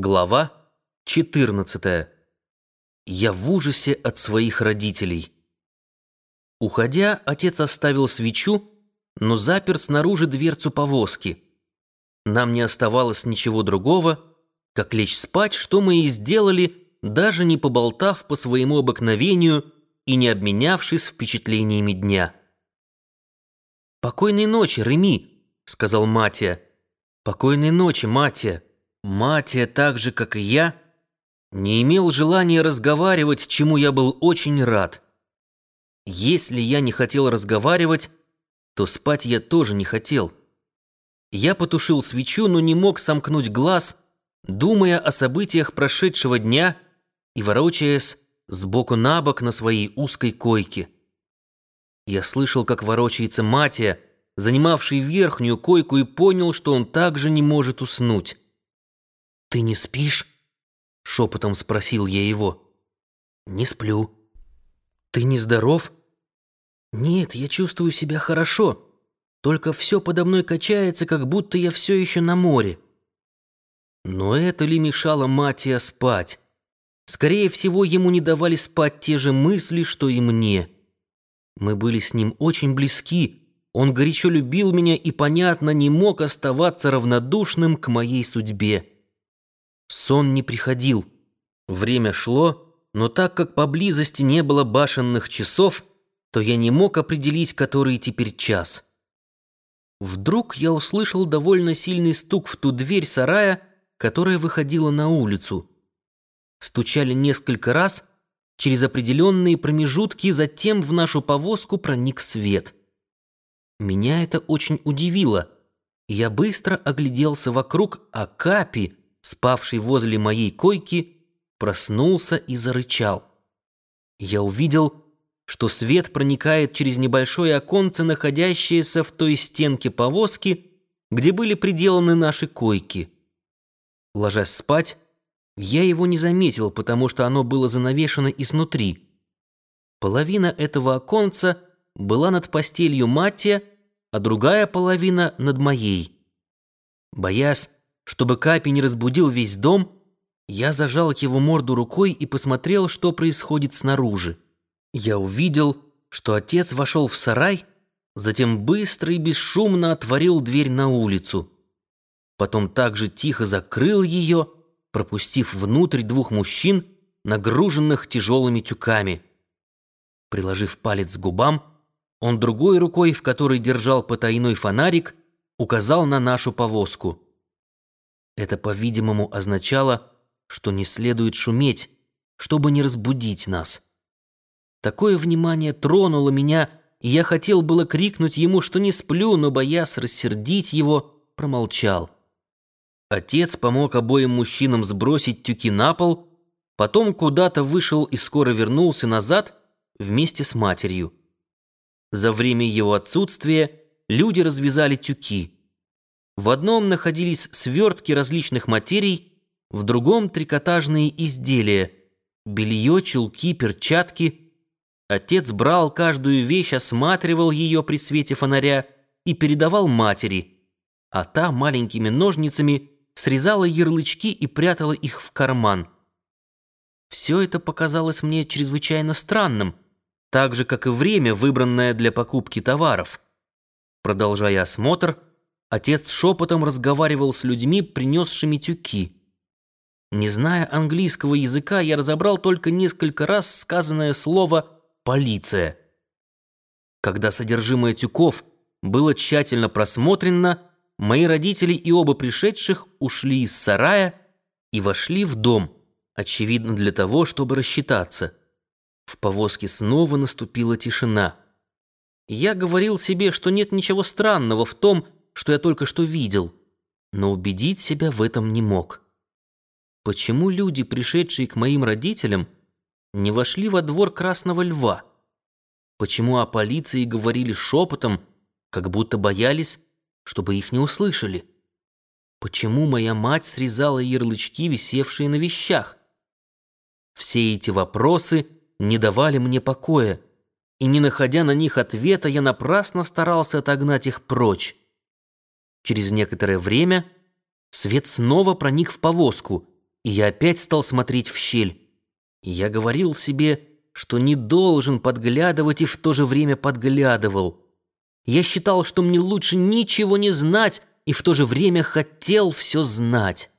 Глава 14. Я в ужасе от своих родителей. Уходя, отец оставил свечу, но запер снаружи дверцу повозки. Нам не оставалось ничего другого, как лечь спать, что мы и сделали, даже не поболтав по своему обыкновению и не обменявшись впечатлениями дня. «Покойной ночи, Реми», — сказал Матия. «Покойной ночи, Матия». Матия, так же, как и я, не имел желания разговаривать, чему я был очень рад. Если я не хотел разговаривать, то спать я тоже не хотел. Я потушил свечу, но не мог сомкнуть глаз, думая о событиях прошедшего дня и ворочаясь сбоку на бок на своей узкой койке. Я слышал, как ворочается Матия, занимавший верхнюю койку, и понял, что он также не может уснуть. «Ты не спишь?» — шепотом спросил я его. «Не сплю». «Ты не здоров?» «Нет, я чувствую себя хорошо. Только все подо мной качается, как будто я все еще на море». Но это ли мешало Матия спать? Скорее всего, ему не давали спать те же мысли, что и мне. Мы были с ним очень близки. Он горячо любил меня и, понятно, не мог оставаться равнодушным к моей судьбе. Сон не приходил. Время шло, но так как поблизости не было башенных часов, то я не мог определить, который теперь час. Вдруг я услышал довольно сильный стук в ту дверь сарая, которая выходила на улицу. Стучали несколько раз, через определенные промежутки, затем в нашу повозку проник свет. Меня это очень удивило. Я быстро огляделся вокруг, а Капи — спавший возле моей койки, проснулся и зарычал. Я увидел, что свет проникает через небольшое оконце, находящееся в той стенке повозки, где были приделаны наши койки. Ложась спать, я его не заметил, потому что оно было занавешено изнутри. Половина этого оконца была над постелью Маттия, а другая половина над моей. Боясь, чтобы Капи не разбудил весь дом, я зажал его морду рукой и посмотрел, что происходит снаружи. Я увидел, что отец вошел в сарай, затем быстро и бесшумно отворил дверь на улицу. Потом также тихо закрыл ее, пропустив внутрь двух мужчин, нагруженных тяжелыми тюками. Приложив палец к губам, он другой рукой, в которой держал потайной фонарик, указал на нашу повозку. Это, по-видимому, означало, что не следует шуметь, чтобы не разбудить нас. Такое внимание тронуло меня, и я хотел было крикнуть ему, что не сплю, но, боясь рассердить его, промолчал. Отец помог обоим мужчинам сбросить тюки на пол, потом куда-то вышел и скоро вернулся назад вместе с матерью. За время его отсутствия люди развязали тюки. В одном находились свертки различных материй, в другом — трикотажные изделия, белье, чулки, перчатки. Отец брал каждую вещь, осматривал ее при свете фонаря и передавал матери, а та маленькими ножницами срезала ярлычки и прятала их в карман. Все это показалось мне чрезвычайно странным, так же, как и время, выбранное для покупки товаров. Продолжая осмотр, Отец шепотом разговаривал с людьми, принесшими тюки. Не зная английского языка, я разобрал только несколько раз сказанное слово «полиция». Когда содержимое тюков было тщательно просмотрено, мои родители и оба пришедших ушли из сарая и вошли в дом, очевидно для того, чтобы рассчитаться. В повозке снова наступила тишина. Я говорил себе, что нет ничего странного в том, что я только что видел, но убедить себя в этом не мог. Почему люди, пришедшие к моим родителям, не вошли во двор Красного Льва? Почему о полиции говорили шепотом, как будто боялись, чтобы их не услышали? Почему моя мать срезала ярлычки, висевшие на вещах? Все эти вопросы не давали мне покоя, и не находя на них ответа, я напрасно старался отогнать их прочь. Через некоторое время свет снова проник в повозку, и я опять стал смотреть в щель. Я говорил себе, что не должен подглядывать и в то же время подглядывал. Я считал, что мне лучше ничего не знать и в то же время хотел все знать.